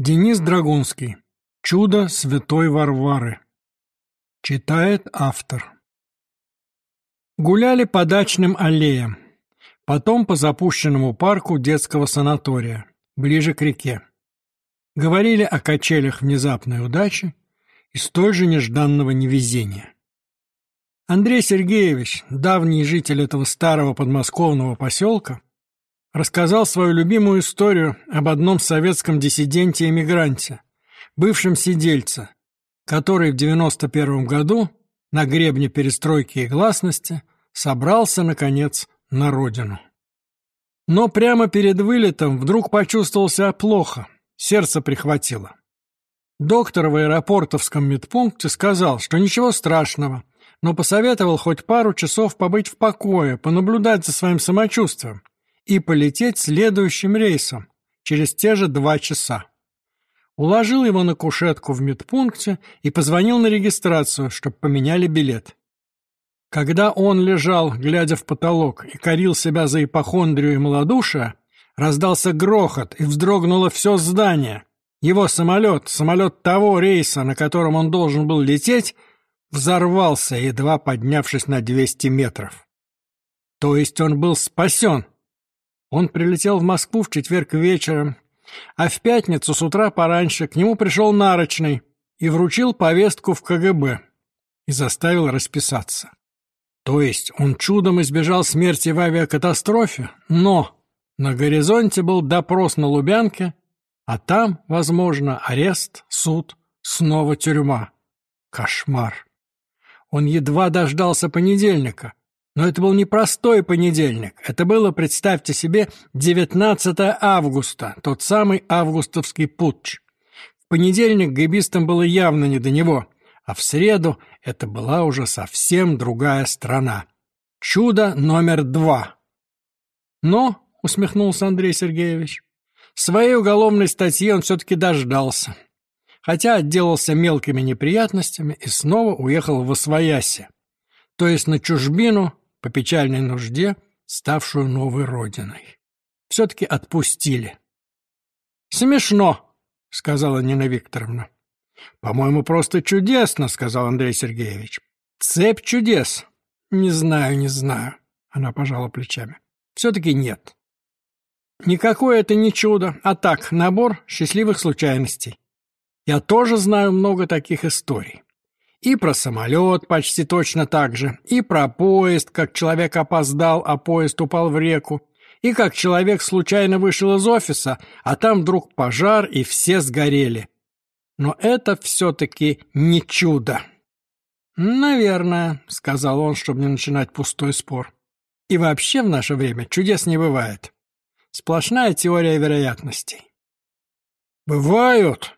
Денис Драгунский. Чудо святой Варвары. Читает автор. Гуляли по дачным аллеям, потом по запущенному парку детского санатория, ближе к реке. Говорили о качелях внезапной удачи и столь же нежданного невезения. Андрей Сергеевич, давний житель этого старого подмосковного поселка, рассказал свою любимую историю об одном советском диссиденте-эмигранте, бывшем сидельце, который в 91 году на гребне перестройки и гласности собрался, наконец, на родину. Но прямо перед вылетом вдруг почувствовал себя плохо, сердце прихватило. Доктор в аэропортовском медпункте сказал, что ничего страшного, но посоветовал хоть пару часов побыть в покое, понаблюдать за своим самочувствием, и полететь следующим рейсом через те же два часа. Уложил его на кушетку в медпункте и позвонил на регистрацию, чтобы поменяли билет. Когда он лежал, глядя в потолок, и корил себя за ипохондрию и малодушие, раздался грохот, и вздрогнуло все здание. Его самолет, самолет того рейса, на котором он должен был лететь, взорвался, едва поднявшись на 200 метров. То есть он был спасен, он прилетел в Москву в четверг вечером, а в пятницу с утра пораньше к нему пришел нарочный и вручил повестку в КГБ и заставил расписаться. То есть он чудом избежал смерти в авиакатастрофе, но на горизонте был допрос на Лубянке, а там, возможно, арест, суд, снова тюрьма. Кошмар. Он едва дождался понедельника, но это был не простой понедельник. Это было, представьте себе, 19 августа, тот самый августовский путч. В понедельник гибистам было явно не до него, а в среду это была уже совсем другая страна. Чудо номер два. Но, усмехнулся Андрей Сергеевич, своей уголовной статьи он все-таки дождался. Хотя отделался мелкими неприятностями и снова уехал в Освояси, то есть на чужбину, по печальной нужде, ставшую новой родиной. Все-таки отпустили. «Смешно», — сказала Нина Викторовна. «По-моему, просто чудесно», — сказал Андрей Сергеевич. «Цепь чудес». «Не знаю, не знаю», — она пожала плечами. «Все-таки нет». «Никакое это не чудо, а так, набор счастливых случайностей. Я тоже знаю много таких историй. И про самолет почти точно так же, и про поезд, как человек опоздал, а поезд упал в реку, и как человек случайно вышел из офиса, а там вдруг пожар, и все сгорели. Но это все-таки не чудо. «Наверное», — сказал он, чтобы не начинать пустой спор. «И вообще в наше время чудес не бывает. Сплошная теория вероятностей». «Бывают»,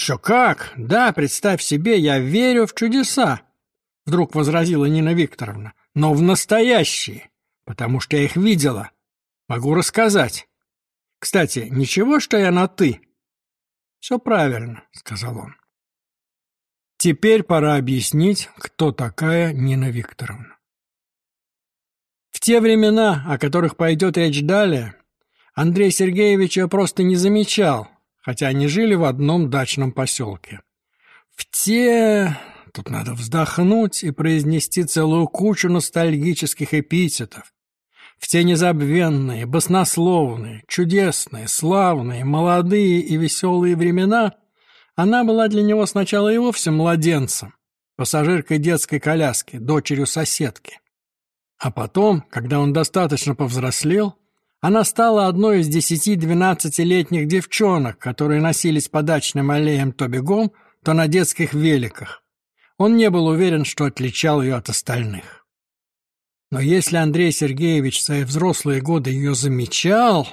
«Еще как! Да, представь себе, я верю в чудеса!» Вдруг возразила Нина Викторовна. «Но в настоящие, потому что я их видела. Могу рассказать. Кстати, ничего, что я на «ты»?» «Все правильно», — сказал он. Теперь пора объяснить, кто такая Нина Викторовна. В те времена, о которых пойдет речь далее, Андрей Сергеевич ее просто не замечал, хотя они жили в одном дачном поселке. В те... Тут надо вздохнуть и произнести целую кучу ностальгических эпитетов. В те незабвенные, баснословные, чудесные, славные, молодые и веселые времена она была для него сначала и вовсе младенцем, пассажиркой детской коляски, дочерью соседки. А потом, когда он достаточно повзрослел, она стала одной из десяти-двенадцатилетних девчонок, которые носились по дачным аллеям то бегом, то на детских великах. Он не был уверен, что отличал ее от остальных. Но если Андрей Сергеевич в свои взрослые годы ее замечал,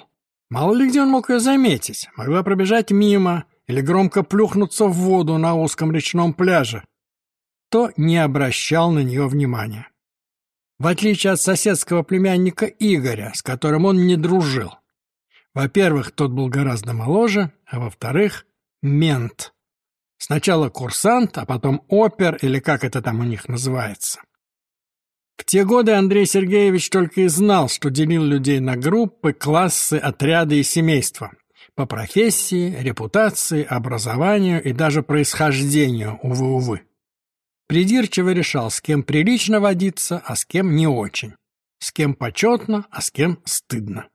мало ли где он мог ее заметить, могла пробежать мимо или громко плюхнуться в воду на узком речном пляже, то не обращал на нее внимания в отличие от соседского племянника Игоря, с которым он не дружил. Во-первых, тот был гораздо моложе, а во-вторых, мент. Сначала курсант, а потом опер, или как это там у них называется. В те годы Андрей Сергеевич только и знал, что делил людей на группы, классы, отряды и семейства. по профессии, репутации, образованию и даже происхождению, увы-увы. Придирчиво решал, с кем прилично водиться, а с кем не очень. С кем почетно, а с кем стыдно.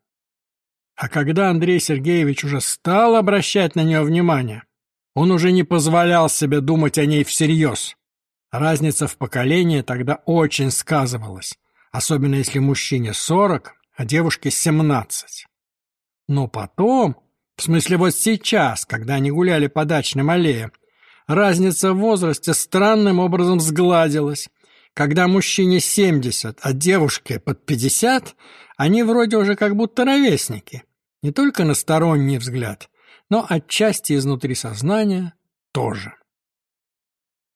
А когда Андрей Сергеевич уже стал обращать на нее внимание, он уже не позволял себе думать о ней всерьез. Разница в поколении тогда очень сказывалась, особенно если мужчине 40, а девушке 17. Но потом, в смысле, вот сейчас, когда они гуляли по дачным аллеям, разница в возрасте странным образом сгладилась. Когда мужчине 70, а девушке под 50, они вроде уже как будто ровесники. Не только на сторонний взгляд, но отчасти изнутри сознания тоже.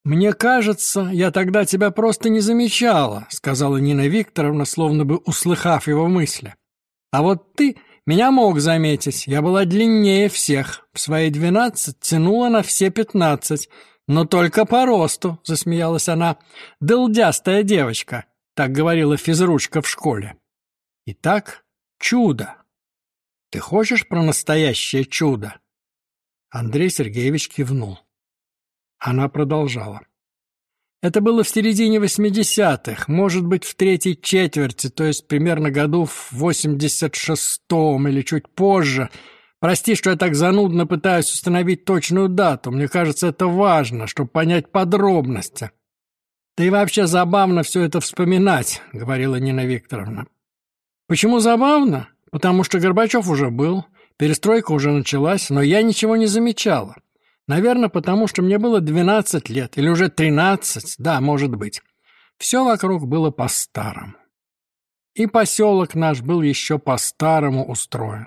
«Мне кажется, я тогда тебя просто не замечала», — сказала Нина Викторовна, словно бы услыхав его мысли. «А вот ты меня мог заметить, я была длиннее всех. В свои двенадцать тянула на все пятнадцать. Но только по росту, засмеялась она. Дылдястая девочка, так говорила физручка в школе. Итак, чудо. Ты хочешь про настоящее чудо? Андрей Сергеевич кивнул. Она продолжала. Это было в середине 80-х, может быть, в третьей четверти, то есть примерно году в 86-м или чуть позже. Прости, что я так занудно пытаюсь установить точную дату. Мне кажется, это важно, чтобы понять подробности. Да и вообще забавно все это вспоминать, говорила Нина Викторовна. Почему забавно? Потому что Горбачев уже был, перестройка уже началась, но я ничего не замечала. Наверное, потому что мне было 12 лет, или уже 13, да, может быть. Все вокруг было по-старому. И поселок наш был еще по-старому устроен.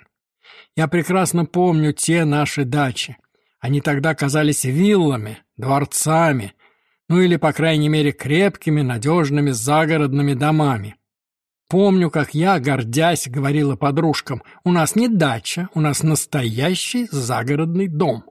Я прекрасно помню те наши дачи. Они тогда казались виллами, дворцами, ну или, по крайней мере, крепкими, надежными загородными домами. Помню, как я, гордясь, говорила подружкам, у нас не дача, у нас настоящий загородный дом.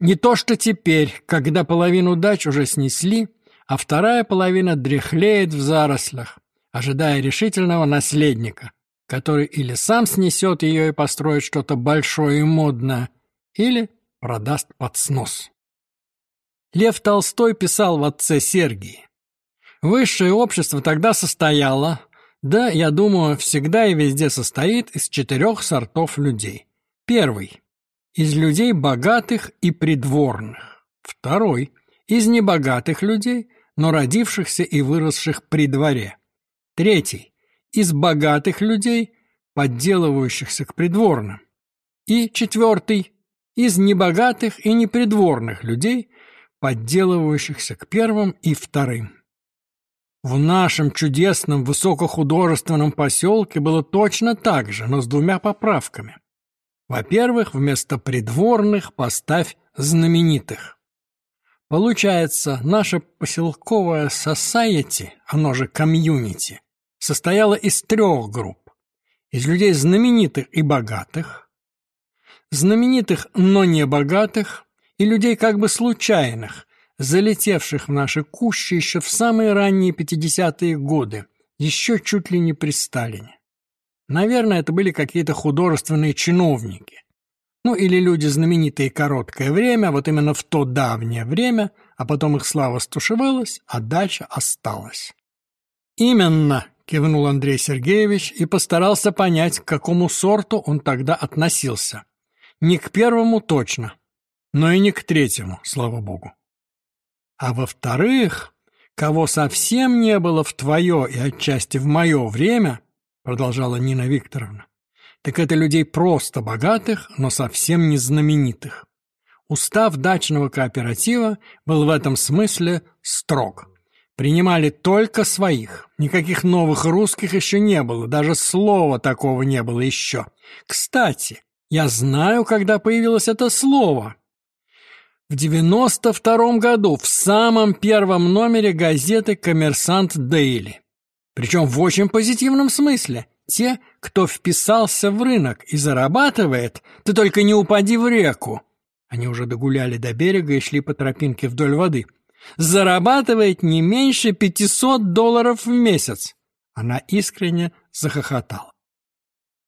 Не то что теперь, когда половину дач уже снесли, а вторая половина дряхлеет в зарослях, ожидая решительного наследника, который или сам снесет ее и построит что-то большое и модное, или продаст под снос. Лев Толстой писал в «Отце Сергии». Высшее общество тогда состояло, да, я думаю, всегда и везде состоит из четырех сортов людей. Первый из людей богатых и придворных. Второй – из небогатых людей, но родившихся и выросших при дворе. Третий – из богатых людей, подделывающихся к придворным. И четвертый – из небогатых и непридворных людей, подделывающихся к первым и вторым. В нашем чудесном высокохудожественном поселке было точно так же, но с двумя поправками. Во-первых, вместо придворных поставь знаменитых. Получается, наша поселковая society, оно же комьюнити, состояла из трех групп. Из людей знаменитых и богатых, знаменитых, но не богатых, и людей как бы случайных, залетевших в наши кущи еще в самые ранние 50-е годы, еще чуть ли не при Сталине. Наверное, это были какие-то художественные чиновники. Ну, или люди знаменитые короткое время, вот именно в то давнее время, а потом их слава стушевалась, а дальше осталась. «Именно», — кивнул Андрей Сергеевич и постарался понять, к какому сорту он тогда относился. Не к первому точно, но и не к третьему, слава богу. А во-вторых, кого совсем не было в твое и отчасти в мое время — продолжала Нина Викторовна, так это людей просто богатых, но совсем не знаменитых. Устав дачного кооператива был в этом смысле строг. Принимали только своих. Никаких новых русских еще не было, даже слова такого не было еще. Кстати, я знаю, когда появилось это слово. В 92 году в самом первом номере газеты «Коммерсант Дейли». Причем в очень позитивном смысле. Те, кто вписался в рынок и зарабатывает, ты только не упади в реку. Они уже догуляли до берега и шли по тропинке вдоль воды. Зарабатывает не меньше 500 долларов в месяц. Она искренне захохотала.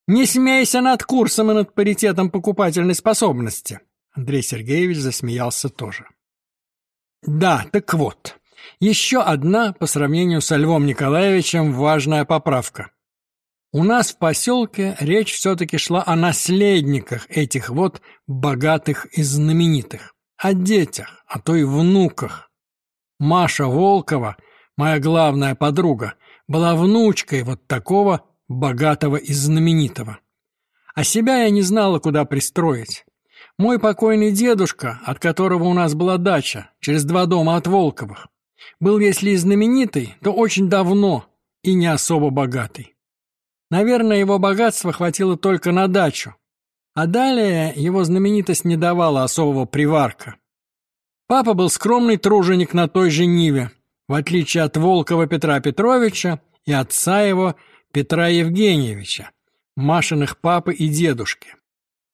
Не смейся над курсом и над паритетом покупательной способности. Андрей Сергеевич засмеялся тоже. Да, так вот, еще одна, по сравнению со Львом Николаевичем, важная поправка. У нас в поселке речь все-таки шла о наследниках этих вот богатых и знаменитых, о детях, а то и внуках. Маша Волкова, моя главная подруга, была внучкой вот такого богатого и знаменитого. А себя я не знала, куда пристроить. Мой покойный дедушка, от которого у нас была дача, через два дома от Волковых, был, если и знаменитый, то очень давно и не особо богатый. Наверное, его богатства хватило только на дачу, а далее его знаменитость не давала особого приварка. Папа был скромный труженик на той же Ниве, в отличие от Волкова Петра Петровича и отца его Петра Евгеньевича, Машиных папы и дедушки.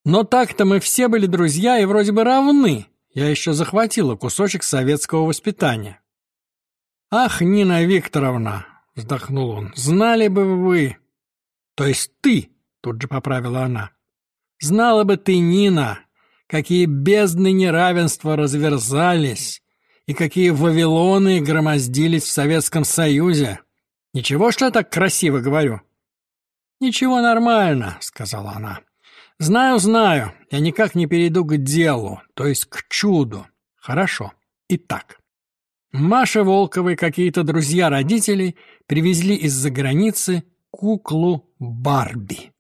Но так-то мы все были друзья и вроде бы равны. Я еще захватила кусочек советского воспитания. «Ах, Нина Викторовна!» — вздохнул он. «Знали бы вы!» «То есть ты!» — тут же поправила она. «Знала бы ты, Нина, какие бездны неравенства разверзались и какие вавилоны громоздились в Советском Союзе. Ничего, что я так красиво говорю?» «Ничего нормально», — сказала она. «Знаю, знаю, я никак не перейду к делу, то есть к чуду. Хорошо. Итак, Маше Волковой какие-то друзья родителей привезли из-за границы куклу Барби.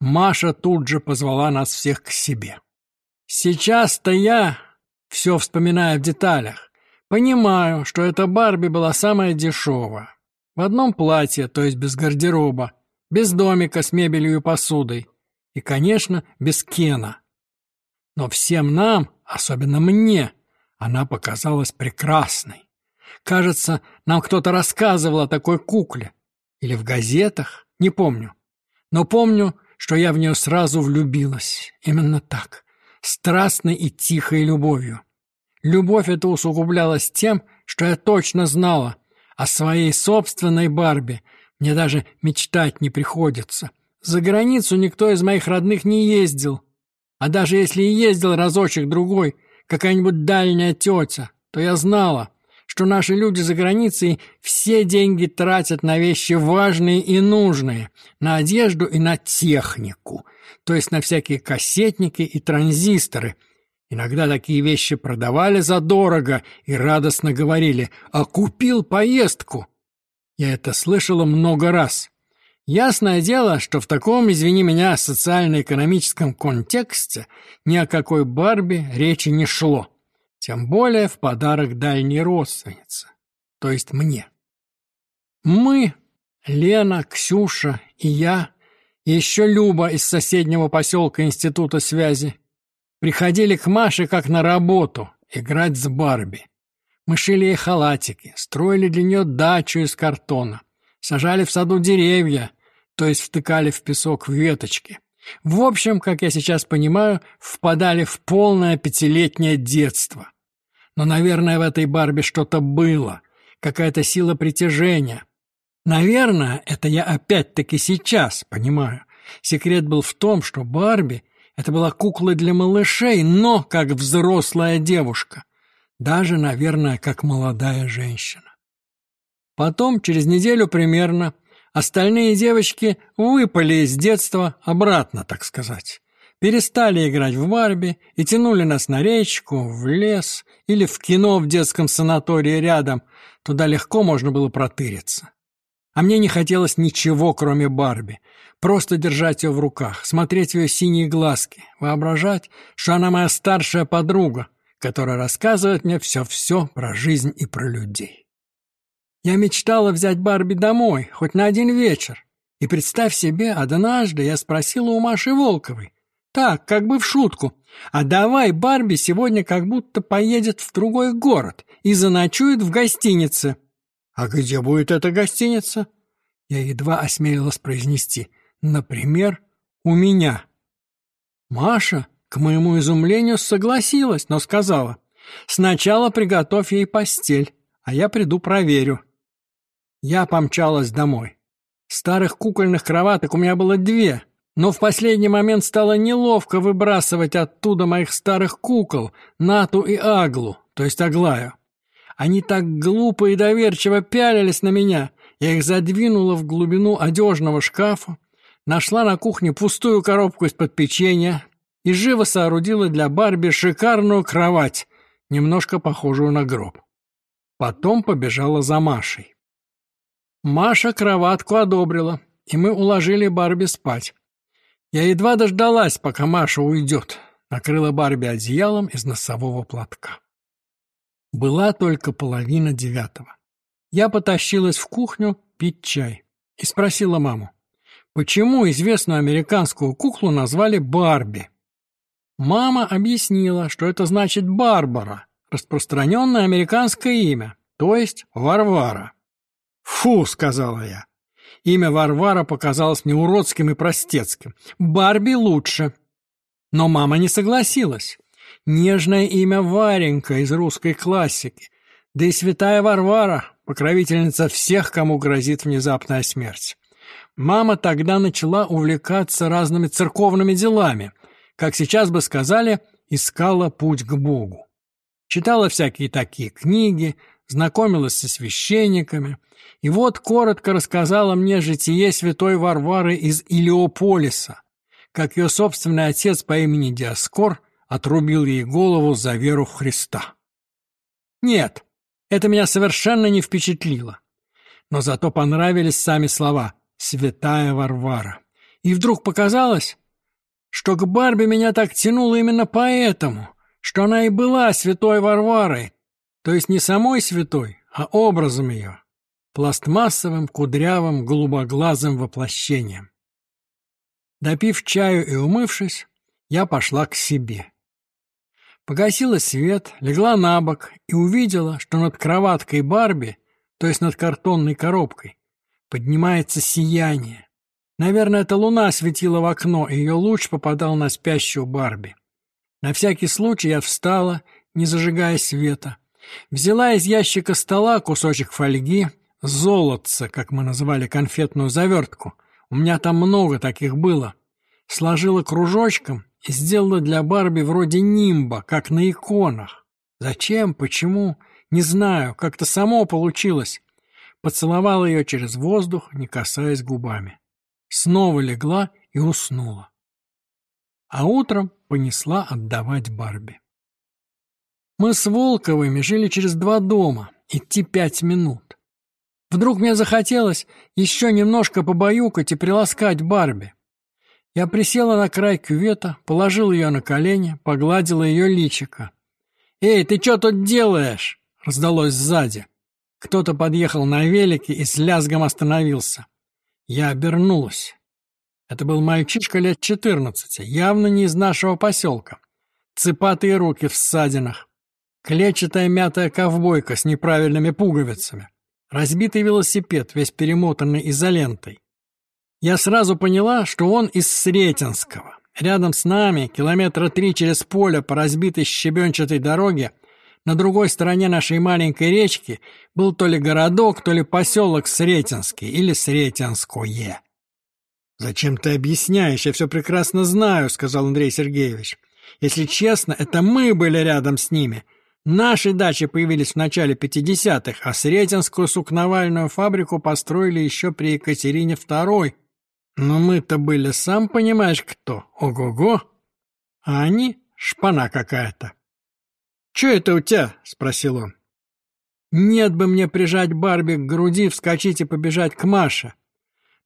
Маша тут же позвала нас всех к себе. Сейчас-то я, все вспоминая в деталях, понимаю, что эта Барби была самая дешевая. В одном платье, то есть без гардероба, без домика с мебелью и посудой. И, конечно, без Кена. Но всем нам, особенно мне, она показалась прекрасной. Кажется, нам кто-то рассказывал о такой кукле. Или в газетах, не помню. Но помню, что я в нее сразу влюбилась. Именно так. Страстной и тихой любовью. Любовь эта усугублялась тем, что я точно знала о своей собственной Барби. Мне даже мечтать не приходится. За границу никто из моих родных не ездил. А даже если и ездил разочек-другой, какая-нибудь дальняя тетя, то я знала, что наши люди за границей все деньги тратят на вещи важные и нужные, на одежду и на технику, то есть на всякие кассетники и транзисторы. Иногда такие вещи продавали задорого и радостно говорили «А купил поездку!» Я это слышала много раз. Ясное дело, что в таком, извини меня, социально-экономическом контексте ни о какой Барби речи не шло. Тем более в подарок дальней родственнице, то есть мне. Мы, Лена, Ксюша и я, и еще Люба из соседнего поселка Института связи, приходили к Маше как на работу играть с Барби. Мы шили ей халатики, строили для нее дачу из картона, сажали в саду деревья, то есть втыкали в песок веточки. В общем, как я сейчас понимаю, впадали в полное пятилетнее детство. Но, наверное, в этой Барби что-то было, какая-то сила притяжения. Наверное, это я опять-таки сейчас понимаю. Секрет был в том, что Барби — это была кукла для малышей, но как взрослая девушка. Даже, наверное, как молодая женщина. Потом, через неделю примерно, Остальные девочки выпали из детства обратно, так сказать. Перестали играть в Барби и тянули нас на речку, в лес или в кино в детском санатории рядом. Туда легко можно было протыриться. А мне не хотелось ничего, кроме Барби. Просто держать ее в руках, смотреть в ее синие глазки, воображать, что она моя старшая подруга, которая рассказывает мне все-все про жизнь и про людей. Я мечтала взять Барби домой, хоть на один вечер. И представь себе, однажды я спросила у Маши Волковой, так, как бы в шутку, а давай Барби сегодня как будто поедет в другой город и заночует в гостинице. А где будет эта гостиница? Я едва осмелилась произнести. Например, у меня. Маша, к моему изумлению, согласилась, но сказала, сначала приготовь ей постель, а я приду проверю. Я помчалась домой. Старых кукольных кроваток у меня было две, Но в последний момент стало неловко выбрасывать оттуда моих старых кукол, Нату и Аглу, то есть Аглаю. Они так глупо и доверчиво пялились на меня. Я их задвинула в глубину одежного шкафа, нашла на кухне пустую коробку из-под печенья и живо соорудила для Барби шикарную кровать, немножко похожую на гроб. Потом побежала за Машей. Маша кроватку одобрила, и мы уложили Барби спать. Я едва дождалась, пока Маша уйдет, накрыла Барби одеялом из носового платка. Была только половина девятого. Я потащилась в кухню пить чай и спросила маму, почему известную американскую куклу назвали Барби. Мама объяснила, что это значит Барбара, распространенное американское имя, то есть Варвара. «Фу!» — сказала я. Имя Варвара показалось мне уродским и простецким. Барби лучше. Но мама не согласилась. Нежное имя Варенька из русской классики. Да и святая Варвара, покровительница всех, кому грозит внезапная смерть. Мама тогда начала увлекаться разными церковными делами. Как сейчас бы сказали, искала путь к Богу. Читала всякие такие книги, знакомилась со священниками, и вот коротко рассказала мне житие святой Варвары из Илиополиса, как ее собственный отец по имени Диаскор отрубил ей голову за веру в Христа. Нет, это меня совершенно не впечатлило. Но зато понравились сами слова «Святая Варвара». И вдруг показалось, что к Барби меня так тянуло именно поэтому, что она и была святой Варварой, то есть не самой святой, а образом ее, пластмассовым, кудрявым, голубоглазым воплощением. Допив чаю и умывшись, я пошла к себе. Погасила свет, легла на бок и увидела, что над кроваткой Барби, то есть над картонной коробкой, поднимается сияние. Наверное, эта луна светила в окно, и ее луч попадал на спящую Барби. На всякий случай я встала, не зажигая света, Взяла из ящика стола кусочек фольги, золотца, как мы называли конфетную завертку. У меня там много таких было. Сложила кружочком и сделала для Барби вроде нимба, как на иконах. Зачем, почему, не знаю, как-то само получилось. Поцеловала ее через воздух, не касаясь губами. Снова легла и уснула. А утром понесла отдавать Барби. Мы с Волковыми жили через два дома, идти пять минут. Вдруг мне захотелось еще немножко побаюкать и приласкать Барби. Я присела на край кювета, положил ее на колени, погладила ее личико. «Эй, ты что тут делаешь?» — раздалось сзади. Кто-то подъехал на велике и с лязгом остановился. Я обернулась. Это был мальчишка лет четырнадцати, явно не из нашего поселка. Цепатые руки в ссадинах, Клетчатая мятая ковбойка с неправильными пуговицами. Разбитый велосипед, весь перемотанный изолентой. Я сразу поняла, что он из Сретенского. Рядом с нами, километра три через поле по разбитой щебенчатой дороге, на другой стороне нашей маленькой речки был то ли городок, то ли поселок Сретенский или Сретенское. «Зачем ты объясняешь? Я все прекрасно знаю», — сказал Андрей Сергеевич. «Если честно, это мы были рядом с ними. Наши дачи появились в начале 50-х, а Сретенскую сукновальную фабрику построили еще при Екатерине II. Но мы-то были, сам понимаешь, кто. Ого-го! А они — шпана какая-то. «Че это у тебя?» — спросил он. «Нет бы мне прижать Барби к груди, вскочить и побежать к Маше.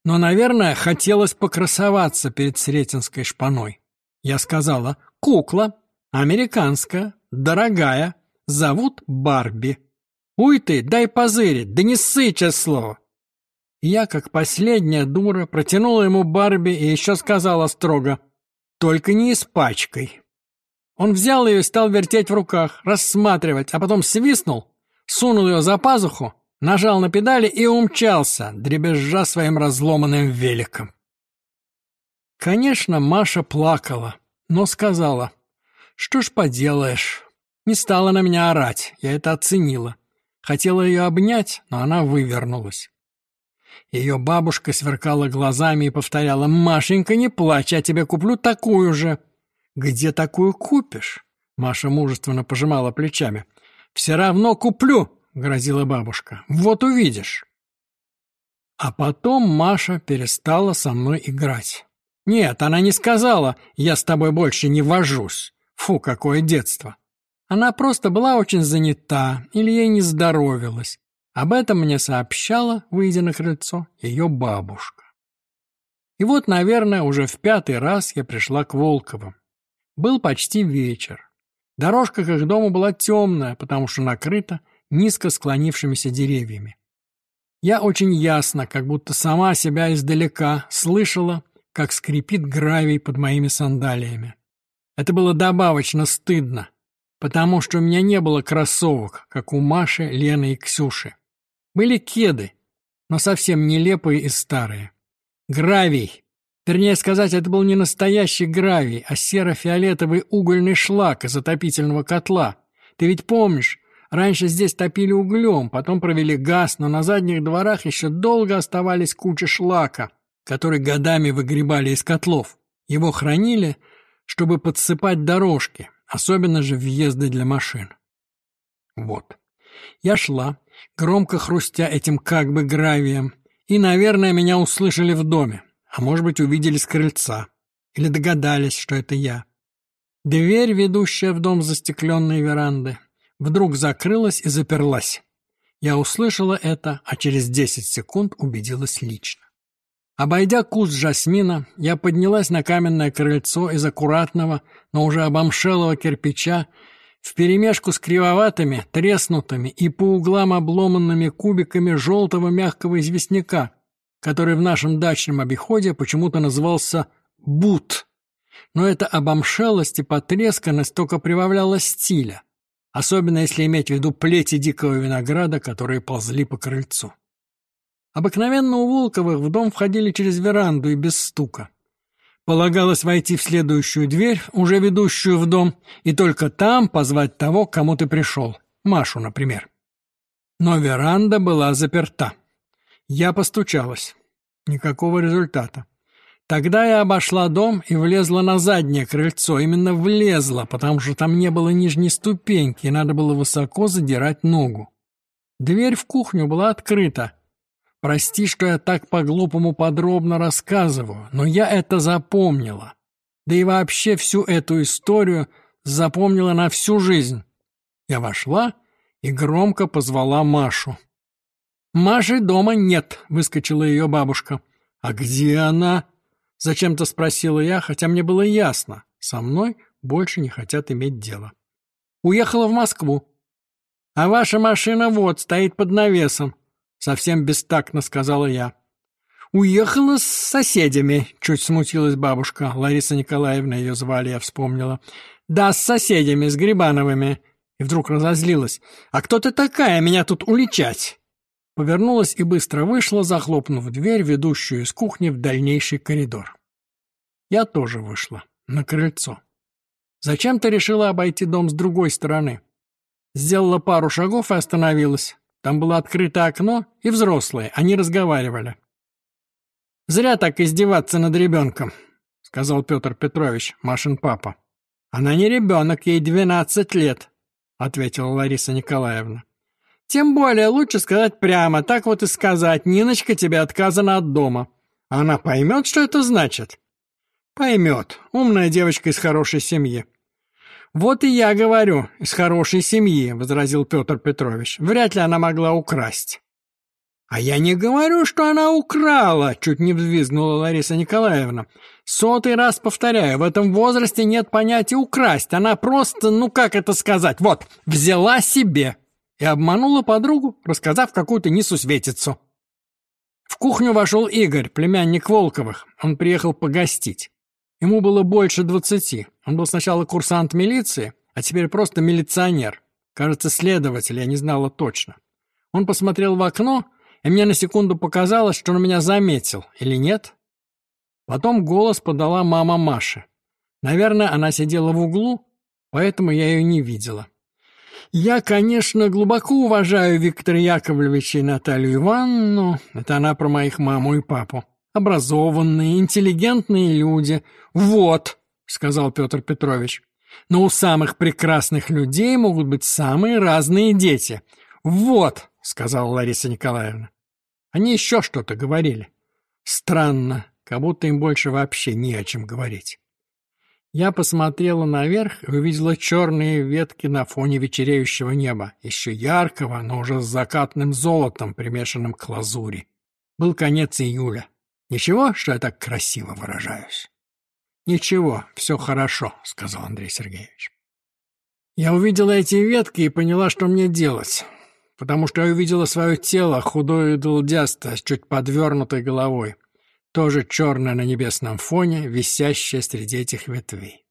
Но, наверное, хотелось покрасоваться перед Сретенской шпаной. Я сказала, кукла, американская, дорогая, Зовут Барби. Уй ты, дай позырить, да не ссы, слово. Я, как последняя дура, протянула ему Барби и еще сказала строго, «Только не испачкай». Он взял ее и стал вертеть в руках, рассматривать, а потом свистнул, сунул ее за пазуху, нажал на педали и умчался, дребезжа своим разломанным великом. Конечно, Маша плакала, но сказала, «Что ж поделаешь, не стала на меня орать, я это оценила. Хотела ее обнять, но она вывернулась. Ее бабушка сверкала глазами и повторяла «Машенька, не плачь, я тебе куплю такую же». «Где такую купишь?» Маша мужественно пожимала плечами. «Все равно куплю», — грозила бабушка. «Вот увидишь». А потом Маша перестала со мной играть. Нет, она не сказала «я с тобой больше не вожусь». Фу, какое детство. Она просто была очень занята или ей не здоровилась. Об этом мне сообщала, выйдя на крыльцо, ее бабушка. И вот, наверное, уже в пятый раз я пришла к Волковым. Был почти вечер. Дорожка к их дому была темная, потому что накрыта низко склонившимися деревьями. Я очень ясно, как будто сама себя издалека, слышала, как скрипит гравий под моими сандалиями. Это было добавочно стыдно, потому что у меня не было кроссовок, как у Маши, Лены и Ксюши. Были кеды, но совсем нелепые и старые. Гравий, Вернее сказать, это был не настоящий гравий, а серо-фиолетовый угольный шлак из отопительного котла. Ты ведь помнишь, раньше здесь топили углем, потом провели газ, но на задних дворах еще долго оставались кучи шлака, который годами выгребали из котлов. Его хранили, чтобы подсыпать дорожки, особенно же въезды для машин. Вот. Я шла, громко хрустя этим как бы гравием, и, наверное, меня услышали в доме. А может быть, увидели с крыльца. Или догадались, что это я. Дверь, ведущая в дом застекленной веранды, вдруг закрылась и заперлась. Я услышала это, а через десять секунд убедилась лично. Обойдя куст жасмина, я поднялась на каменное крыльцо из аккуратного, но уже обомшелого кирпича, вперемешку с кривоватыми, треснутыми и по углам обломанными кубиками желтого мягкого известняка, который в нашем дачном обиходе почему-то назывался «бут». Но эта обомшелость и потресканность только прибавляла стиля, особенно если иметь в виду плети дикого винограда, которые ползли по крыльцу. Обыкновенно у Волковых в дом входили через веранду и без стука. Полагалось войти в следующую дверь, уже ведущую в дом, и только там позвать того, к кому ты пришел. Машу, например. Но веранда была заперта. Я постучалась. Никакого результата. Тогда я обошла дом и влезла на заднее крыльцо. Именно влезла, потому что там не было нижней ступеньки, и надо было высоко задирать ногу. Дверь в кухню была открыта. Прости, что я так по-глупому подробно рассказываю, но я это запомнила. Да и вообще всю эту историю запомнила на всю жизнь. Я вошла и громко позвала Машу. «Маши дома нет», — выскочила ее бабушка. «А где она?» — зачем-то спросила я, хотя мне было ясно. Со мной больше не хотят иметь дело. «Уехала в Москву». «А ваша машина вот, стоит под навесом», — совсем бестактно сказала я. «Уехала с соседями», — чуть смутилась бабушка. Лариса Николаевна ее звали, я вспомнила. «Да, с соседями, с Грибановыми». И вдруг разозлилась. «А кто ты такая меня тут уличать?» повернулась и быстро вышла, захлопнув дверь, ведущую из кухни в дальнейший коридор. Я тоже вышла, на крыльцо. Зачем-то решила обойти дом с другой стороны. Сделала пару шагов и остановилась. Там было открыто окно, и взрослые, они разговаривали. «Зря так издеваться над ребенком», — сказал Петр Петрович, Машин папа. «Она не ребенок, ей двенадцать лет», — ответила Лариса Николаевна. Тем более лучше сказать прямо, так вот и сказать, Ниночка тебе отказана от дома. Она поймет, что это значит? Поймет. Умная девочка из хорошей семьи. Вот и я говорю, из хорошей семьи, возразил Петр Петрович. Вряд ли она могла украсть. «А я не говорю, что она украла!» — чуть не взвизгнула Лариса Николаевна. «Сотый раз повторяю, в этом возрасте нет понятия «украсть». Она просто, ну как это сказать, вот, взяла себе и обманула подругу, рассказав какую-то несусветицу. В кухню вошел Игорь, племянник Волковых. Он приехал погостить. Ему было больше двадцати. Он был сначала курсант милиции, а теперь просто милиционер. Кажется, следователь, я не знала точно. Он посмотрел в окно, и мне на секунду показалось, что он меня заметил. Или нет? Потом голос подала мама Маши. Наверное, она сидела в углу, поэтому я ее не видела. Я, конечно, глубоко уважаю Виктора Яковлевича и Наталью Ивановну, это она про моих маму и папу. Образованные, интеллигентные люди. Вот, сказал Петр Петрович. Но у самых прекрасных людей могут быть самые разные дети. Вот, сказала Лариса Николаевна. Они еще что-то говорили. Странно, как будто им больше вообще не о чем говорить. Я посмотрела наверх и увидела черные ветки на фоне вечереющего неба, еще яркого, но уже с закатным золотом, примешанным к лазури. Был конец июля. Ничего, что я так красиво выражаюсь? Ничего, все хорошо, сказал Андрей Сергеевич. Я увидела эти ветки и поняла, что мне делать, потому что я увидела свое тело, худое и долдястое, с чуть подвернутой головой тоже черное на небесном фоне, висящее среди этих ветвей.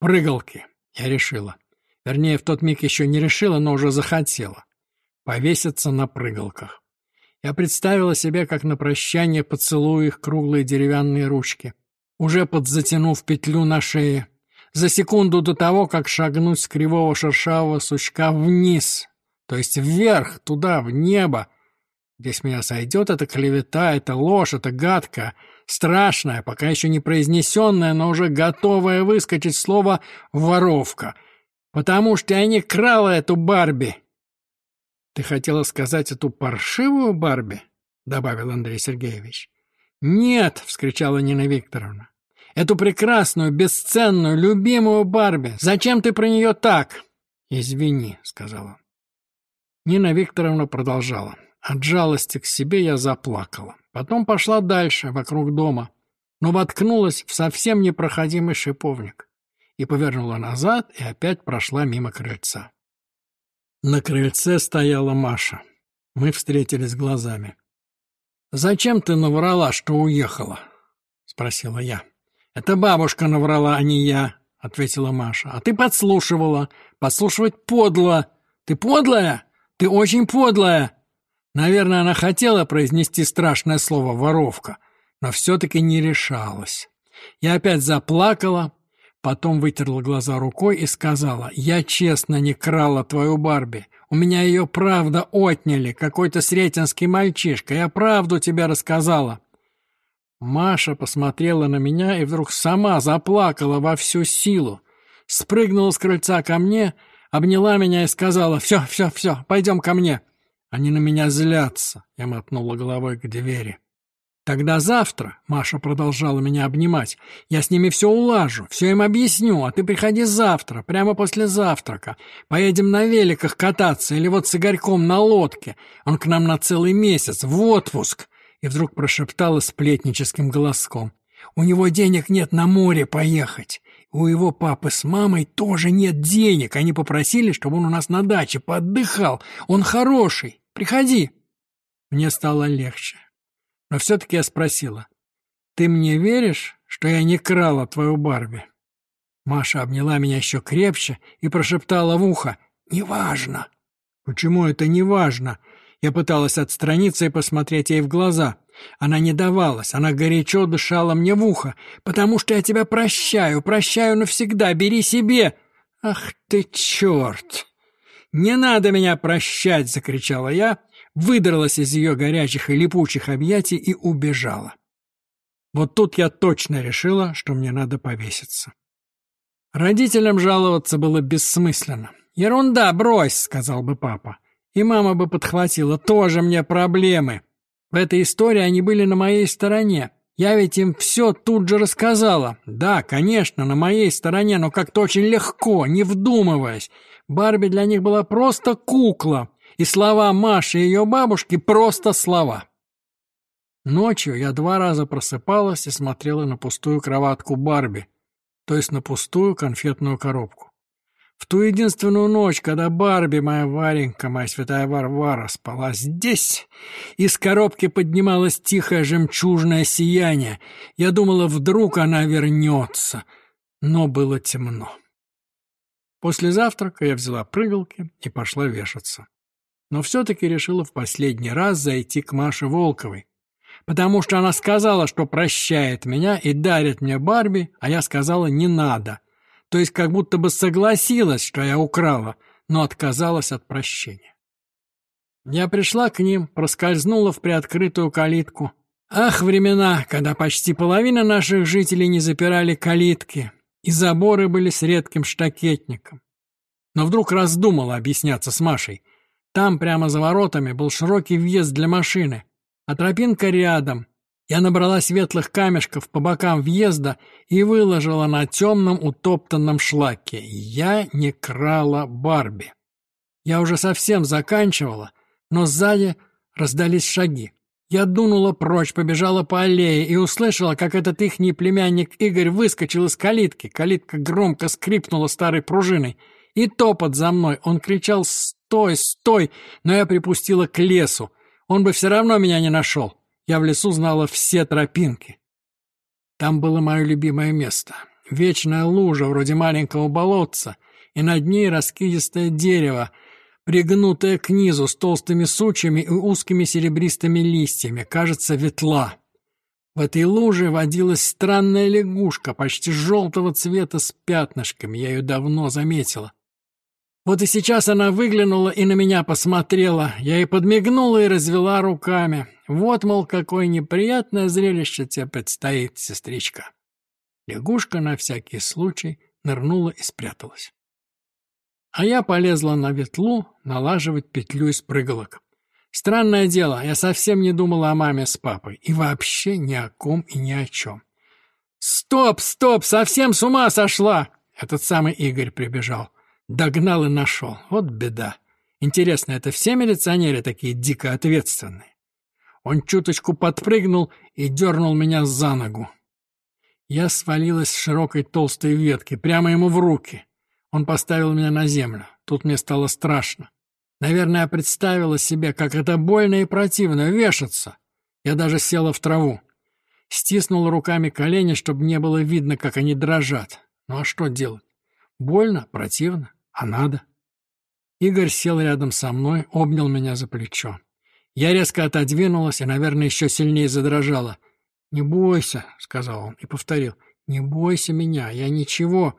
Прыгалки, я решила. Вернее, в тот миг еще не решила, но уже захотела. Повеситься на прыгалках. Я представила себе, как на прощание поцелую их круглые деревянные ручки, уже подзатянув петлю на шее, за секунду до того, как шагнуть с кривого шершавого сучка вниз, то есть вверх, туда, в небо, Здесь меня сойдет эта клевета, эта ложь, эта гадка, страшная, пока еще не произнесенная, но уже готовая выскочить слово «воровка», потому что я не крала эту Барби. «Ты хотела сказать эту паршивую Барби?» — добавил Андрей Сергеевич. «Нет!» — вскричала Нина Викторовна. «Эту прекрасную, бесценную, любимую Барби! Зачем ты про нее так?» «Извини», — сказала. Нина Викторовна продолжала. От жалости к себе я заплакала. Потом пошла дальше, вокруг дома, но воткнулась в совсем непроходимый шиповник и повернула назад и опять прошла мимо крыльца. На крыльце стояла Маша. Мы встретились глазами. «Зачем ты наврала, что уехала?» — спросила я. «Это бабушка наврала, а не я», — ответила Маша. «А ты подслушивала. Подслушивать подло. Ты подлая? Ты очень подлая!» Наверное, она хотела произнести страшное слово «воровка», но все-таки не решалась. Я опять заплакала, потом вытерла глаза рукой и сказала, «Я честно не крала твою Барби. У меня ее правда отняли, какой-то сретенский мальчишка. Я правду тебе рассказала». Маша посмотрела на меня и вдруг сама заплакала во всю силу. Спрыгнула с крыльца ко мне, обняла меня и сказала, «Все, все, все, пойдем ко мне». Они на меня злятся, я мотнула головой к двери. Тогда завтра, Маша продолжала меня обнимать, я с ними все улажу, все им объясню, а ты приходи завтра, прямо после завтрака. Поедем на великах кататься или вот с Игорьком на лодке. Он к нам на целый месяц, в отпуск. И вдруг прошептала сплетническим голоском. У него денег нет на море поехать. У его папы с мамой тоже нет денег. Они попросили, чтобы он у нас на даче поотдыхал. Он хороший. Приходи!» Мне стало легче. Но все-таки я спросила. «Ты мне веришь, что я не крала твою Барби?» Маша обняла меня еще крепче и прошептала в ухо. «Неважно». «Почему это неважно?» Я пыталась отстраниться и посмотреть ей в глаза. Она не давалась, она горячо дышала мне в ухо. «Потому что я тебя прощаю, прощаю навсегда, бери себе!» «Ах ты черт!» «Не надо меня прощать!» — закричала я, выдралась из ее горячих и липучих объятий и убежала. Вот тут я точно решила, что мне надо повеситься. Родителям жаловаться было бессмысленно. «Ерунда, брось!» — сказал бы папа. И мама бы подхватила. «Тоже мне проблемы!» В этой истории они были на моей стороне. Я ведь им все тут же рассказала. Да, конечно, на моей стороне, но как-то очень легко, не вдумываясь. Барби для них была просто кукла, и слова Маши и ее бабушки просто слова. Ночью я два раза просыпалась и смотрела на пустую кроватку Барби, то есть на пустую конфетную коробку. В ту единственную ночь, когда Барби, моя Варенька, моя святая Варвара, спала здесь, из коробки поднималось тихое жемчужное сияние. Я думала, вдруг она вернется, но было темно. После завтрака я взяла прыгалки и пошла вешаться. Но все-таки решила в последний раз зайти к Маше Волковой, потому что она сказала, что прощает меня и дарит мне Барби, а я сказала «не надо». То есть как будто бы согласилась, что я украла, но отказалась от прощения. Я пришла к ним, проскользнула в приоткрытую калитку. Ах, времена, когда почти половина наших жителей не запирали калитки, и заборы были с редким штакетником. Но вдруг раздумала объясняться с Машей. Там, прямо за воротами, был широкий въезд для машины, а тропинка рядом. Я набрала светлых камешков по бокам въезда и выложила на темном утоптанном шлаке. Я не крала Барби. Я уже совсем заканчивала, но сзади раздались шаги. Я дунула прочь, побежала по аллее и услышала, как этот ихний племянник Игорь выскочил из калитки. Калитка громко скрипнула старой пружиной. И топот за мной. Он кричал «Стой, стой!», но я припустила к лесу. Он бы все равно меня не нашел. Я в лесу знала все тропинки. Там было мое любимое место. Вечная лужа, вроде маленького болотца, и над ней раскидистое дерево — пригнутая к низу с толстыми сучьями и узкими серебристыми листьями, кажется, ветла. В этой луже водилась странная лягушка, почти желтого цвета с пятнышками, я ее давно заметила. Вот и сейчас она выглянула и на меня посмотрела. Я ей подмигнула и развела руками. Вот, мол, какое неприятное зрелище тебе предстоит, сестричка. Лягушка на всякий случай нырнула и спряталась. А я полезла на ветлу налаживать петлю из прыгалок. Странное дело, я совсем не думала о маме с папой. И вообще ни о ком и ни о чем. «Стоп, стоп, совсем с ума сошла!» Этот самый Игорь прибежал. Догнал и нашел. Вот беда. Интересно, это все милиционеры такие дико ответственные? Он чуточку подпрыгнул и дернул меня за ногу. Я свалилась с широкой толстой ветки прямо ему в руки. Он поставил меня на землю. Тут мне стало страшно. Наверное, я представила себе, как это больно и противно — вешаться. Я даже села в траву. Стиснула руками колени, чтобы не было видно, как они дрожат. Ну а что делать? Больно, противно, а надо. Игорь сел рядом со мной, обнял меня за плечо. Я резко отодвинулась и, наверное, еще сильнее задрожала. «Не бойся», — сказал он и повторил. «Не бойся меня, я ничего».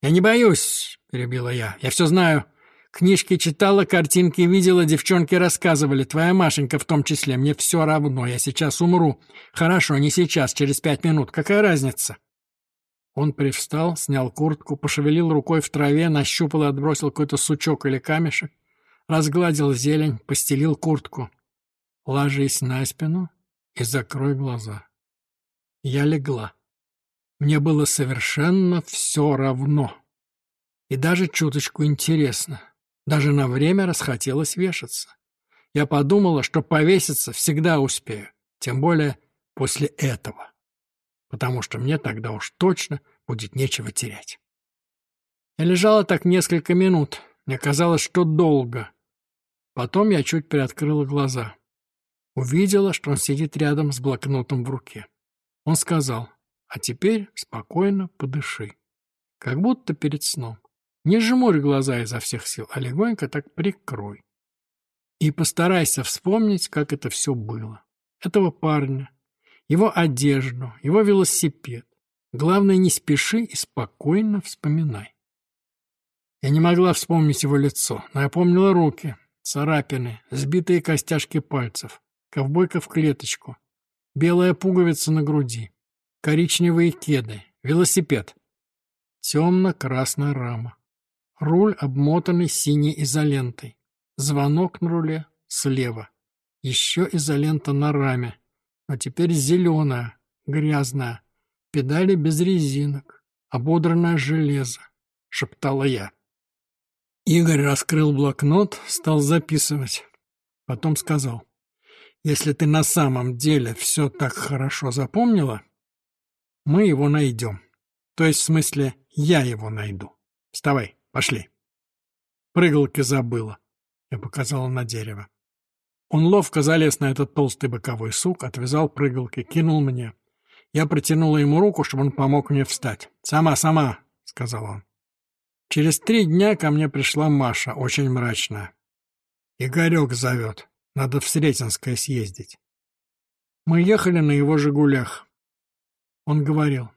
«Я не боюсь», — перебила я. «Я все знаю. Книжки читала, картинки видела, девчонки рассказывали. Твоя Машенька в том числе. Мне все равно. Я сейчас умру. Хорошо, не сейчас, через пять минут. Какая разница?» Он привстал, снял куртку, пошевелил рукой в траве, нащупал и отбросил какой-то сучок или камешек, разгладил зелень, постелил куртку. «Ложись на спину и закрой глаза». Я легла. Мне было совершенно все равно. И даже чуточку интересно. Даже на время расхотелось вешаться. Я подумала, что повеситься всегда успею, тем более после этого. Потому что мне тогда уж точно будет нечего терять. Я лежала так несколько минут. Мне казалось, что долго. Потом я чуть приоткрыла глаза. Увидела, что он сидит рядом с блокнотом в руке. Он сказал, а теперь спокойно подыши. Как будто перед сном. Не жмурь глаза изо всех сил, а легонько так прикрой. И постарайся вспомнить, как это все было. Этого парня, его одежду, его велосипед. Главное, не спеши и спокойно вспоминай. Я не могла вспомнить его лицо, но я помнила руки, царапины, сбитые костяшки пальцев, ковбойка в клеточку, белая пуговица на груди коричневые кеды, велосипед. Темно-красная рама. Руль, обмотанный синей изолентой. Звонок на руле слева. Еще изолента на раме. Но теперь зеленая, грязная. Педали без резинок. Ободранное железо. Шептала я. Игорь раскрыл блокнот, стал записывать. Потом сказал. Если ты на самом деле все так хорошо запомнила, мы его найдем. То есть, в смысле, я его найду. Вставай, пошли. Прыгалки забыла. Я показала на дерево. Он ловко залез на этот толстый боковой сук, отвязал прыгалки, кинул мне. Я протянула ему руку, чтобы он помог мне встать. «Сама, сама», — сказал он. Через три дня ко мне пришла Маша, очень мрачная. «Игорек зовет. Надо в Сретенское съездить». Мы ехали на его «Жигулях». Он говорил,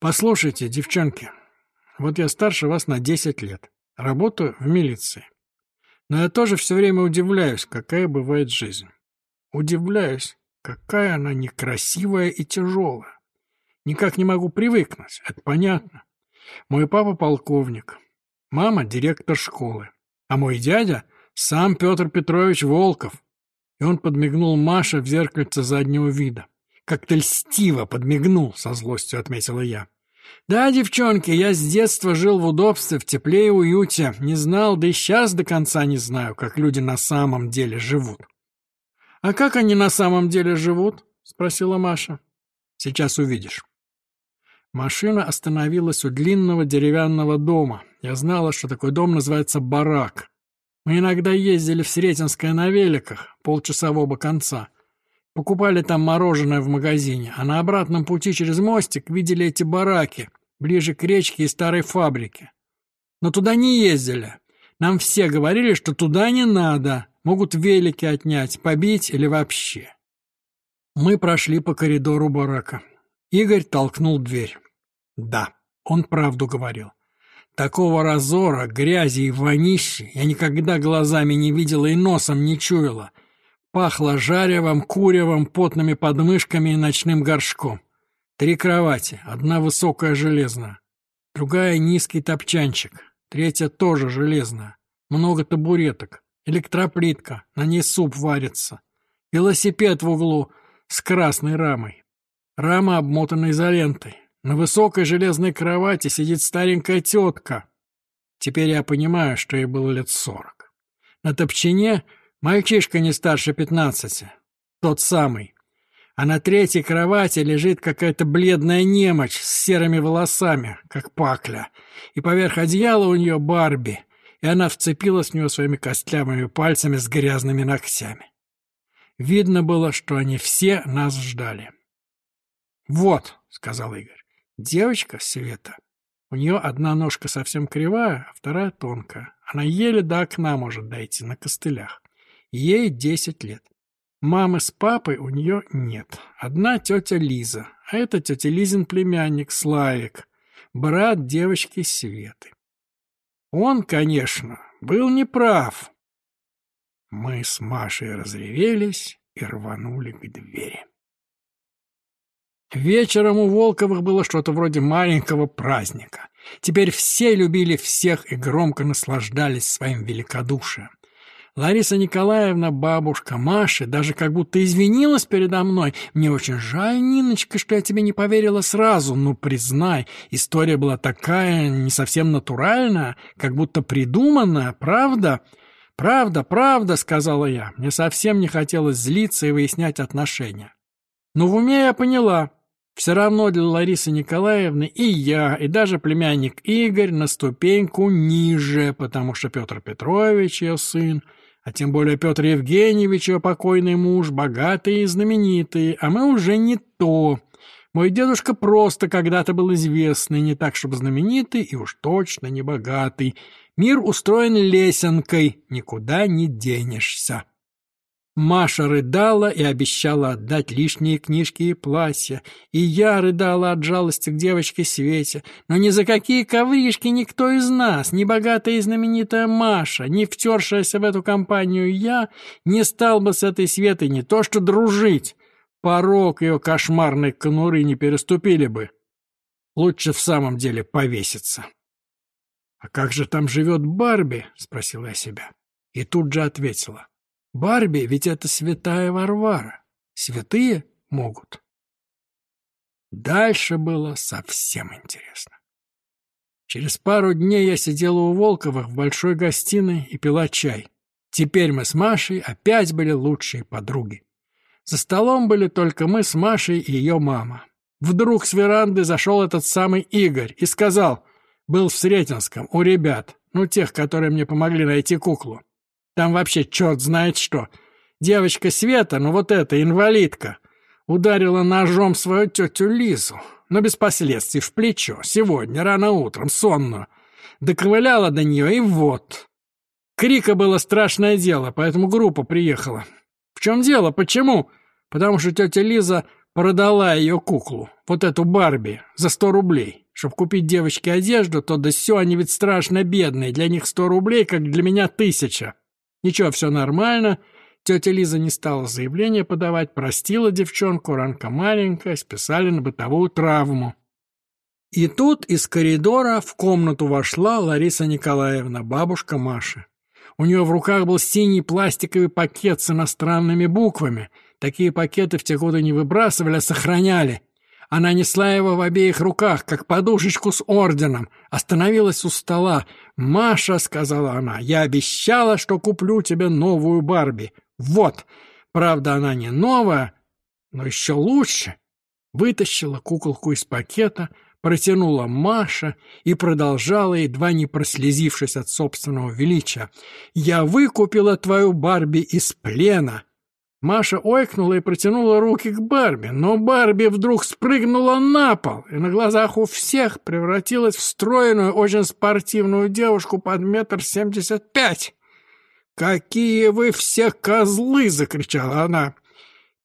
«Послушайте, девчонки, вот я старше вас на десять лет. Работаю в милиции. Но я тоже все время удивляюсь, какая бывает жизнь. Удивляюсь, какая она некрасивая и тяжелая. Никак не могу привыкнуть, это понятно. Мой папа полковник, мама директор школы, а мой дядя сам Петр Петрович Волков. И он подмигнул Маше в зеркальце заднего вида. Как-то льстиво подмигнул, со злостью отметила я. Да, девчонки, я с детства жил в удобстве, в тепле и уюте. Не знал, да и сейчас до конца не знаю, как люди на самом деле живут. «А как они на самом деле живут?» — спросила Маша. «Сейчас увидишь». Машина остановилась у длинного деревянного дома. Я знала, что такой дом называется барак. Мы иногда ездили в Сретенское на великах, полчасового конца. Покупали там мороженое в магазине, а на обратном пути через мостик видели эти бараки, ближе к речке и старой фабрике. Но туда не ездили. Нам все говорили, что туда не надо, могут велики отнять, побить или вообще. Мы прошли по коридору барака. Игорь толкнул дверь. Да, он правду говорил. Такого разора, грязи и вонищи я никогда глазами не видела и носом не чуяла. Пахло жаревом, куревом, потными подмышками и ночным горшком. Три кровати, одна высокая железная, другая низкий топчанчик, третья тоже железная. Много табуреток, электроплитка, на ней суп варится. Велосипед в углу с красной рамой. Рама обмотана изолентой. На высокой железной кровати сидит старенькая тетка. Теперь я понимаю, что ей было лет сорок. На топчине мальчишка не старше пятнадцати. Тот самый. А на третьей кровати лежит какая-то бледная немочь с серыми волосами, как пакля. И поверх одеяла у нее Барби, и она вцепилась в нее своими костлявыми пальцами с грязными ногтями. Видно было, что они все нас ждали. «Вот», — сказал Игорь, Девочка Света. У нее одна ножка совсем кривая, а вторая тонкая. Она еле до окна может дойти на костылях. Ей десять лет. Мамы с папой у нее нет. Одна тетя Лиза, а это тетя Лизин племянник Славик, брат девочки Светы. Он, конечно, был неправ. Мы с Машей разревелись и рванули к двери. Вечером у Волковых было что-то вроде маленького праздника. Теперь все любили всех и громко наслаждались своим великодушием. Лариса Николаевна, бабушка Маши, даже как будто извинилась передо мной. Мне очень жаль, Ниночка, что я тебе не поверила сразу. Ну, признай, история была такая не совсем натуральная, как будто придуманная, правда? Правда, правда, сказала я. Мне совсем не хотелось злиться и выяснять отношения. Но в уме я поняла, все равно для Ларисы Николаевны и я, и даже племянник Игорь на ступеньку ниже, потому что Петр Петрович, ее сын, а тем более Петр Евгеньевич, ее покойный муж, богатые и знаменитые, а мы уже не то. Мой дедушка просто когда-то был известный, не так, чтобы знаменитый и уж точно не богатый. Мир устроен лесенкой, никуда не денешься. Маша рыдала и обещала отдать лишние книжки и платья, и я рыдала от жалости к девочке Свете, но ни за какие ковришки никто из нас, ни богатая и знаменитая Маша, ни втершаяся в эту компанию я, не стал бы с этой Светой не то что дружить, порог ее кошмарной конуры не переступили бы. Лучше в самом деле повеситься. «А как же там живет Барби?» — спросила я себя. И тут же ответила. Барби ведь это святая Варвара. Святые могут. Дальше было совсем интересно. Через пару дней я сидела у Волковых в большой гостиной и пила чай. Теперь мы с Машей опять были лучшие подруги. За столом были только мы с Машей и ее мама. Вдруг с веранды зашел этот самый Игорь и сказал, был в Сретенском, у ребят, ну тех, которые мне помогли найти куклу. Там вообще черт знает что. Девочка Света, ну вот эта, инвалидка, ударила ножом свою тетю Лизу, но без последствий, в плечо, сегодня, рано утром, сонную. Доковыляла до нее, и вот. Крика было страшное дело, поэтому группа приехала. В чем дело? Почему? Потому что тетя Лиза продала ее куклу, вот эту Барби, за сто рублей. Чтобы купить девочке одежду, то да все они ведь страшно бедные. Для них сто рублей, как для меня тысяча. Ничего, все нормально. Тетя Лиза не стала заявление подавать, простила девчонку, ранка маленькая, списали на бытовую травму. И тут из коридора в комнату вошла Лариса Николаевна, бабушка Маши. У нее в руках был синий пластиковый пакет с иностранными буквами. Такие пакеты в те годы не выбрасывали, а сохраняли. Она несла его в обеих руках, как подушечку с орденом. Остановилась у стола. «Маша», — сказала она, — «я обещала, что куплю тебе новую Барби. Вот. Правда, она не новая, но еще лучше». Вытащила куколку из пакета, протянула Маша и продолжала, едва не прослезившись от собственного величия. «Я выкупила твою Барби из плена. Маша ойкнула и протянула руки к Барби, но Барби вдруг спрыгнула на пол и на глазах у всех превратилась в стройную, очень спортивную девушку под метр семьдесят пять. «Какие вы все козлы!» — закричала она.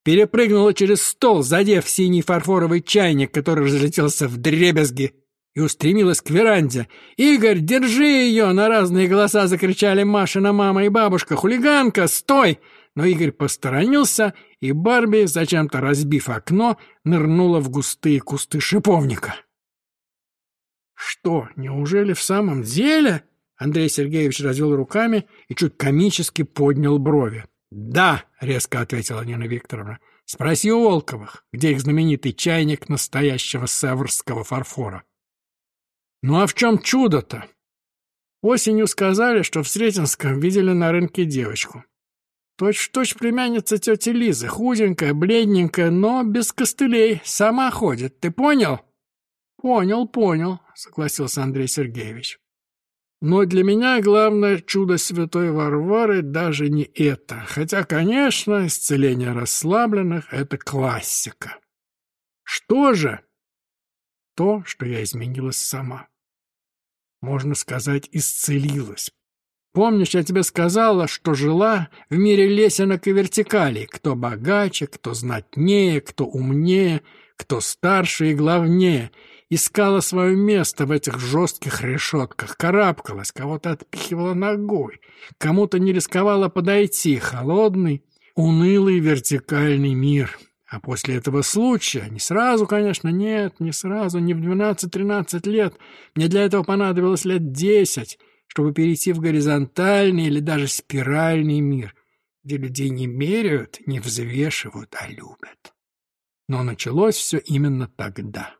Перепрыгнула через стол, задев синий фарфоровый чайник, который разлетелся в дребезги, и устремилась к веранде. «Игорь, держи ее!» — на разные голоса закричали Машина мама и бабушка. «Хулиганка, стой!» Но Игорь посторонился, и Барби, зачем-то разбив окно, нырнула в густые кусты шиповника. «Что, неужели в самом деле?» Андрей Сергеевич развел руками и чуть комически поднял брови. «Да», — резко ответила Нина Викторовна. «Спроси у Волковых, где их знаменитый чайник настоящего северского фарфора». «Ну а в чем чудо-то?» Осенью сказали, что в Сретенском видели на рынке девочку. Точь-в-точь племянница тети Лизы, худенькая, бледненькая, но без костылей, сама ходит, ты понял?» «Понял, понял», — согласился Андрей Сергеевич. «Но для меня главное чудо святой Варвары даже не это, хотя, конечно, исцеление расслабленных — это классика. Что же? То, что я изменилась сама. Можно сказать, исцелилась, Помнишь, я тебе сказала, что жила в мире лесенок и вертикалей, кто богаче, кто знатнее, кто умнее, кто старше и главнее, искала свое место в этих жестких решетках, карабкалась, кого-то отпихивала ногой, кому-то не рисковала подойти, холодный, унылый вертикальный мир. А после этого случая, не сразу, конечно, нет, не сразу, не в двенадцать-тринадцать лет, мне для этого понадобилось лет десять, чтобы перейти в горизонтальный или даже спиральный мир, где людей не меряют, не взвешивают, а любят. Но началось все именно тогда,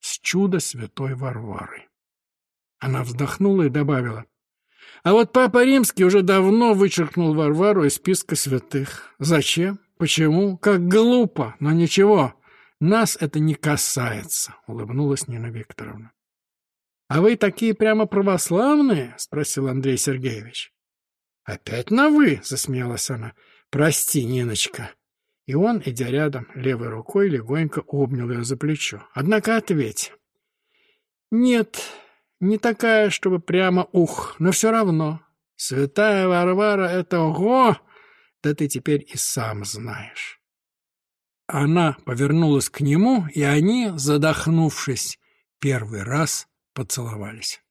с чуда святой Варвары. Она вздохнула и добавила, «А вот Папа Римский уже давно вычеркнул Варвару из списка святых. Зачем? Почему? Как глупо, но ничего, нас это не касается», — улыбнулась Нина Викторовна. «А вы такие прямо православные?» — спросил Андрей Сергеевич. «Опять на «вы», — засмеялась она. «Прости, Ниночка». И он, идя рядом, левой рукой легонько обнял ее за плечо. «Однако ответь». «Нет, не такая, чтобы прямо ух, но все равно. Святая Варвара — это ого! Да ты теперь и сам знаешь». Она повернулась к нему, и они, задохнувшись, первый раз поцеловались.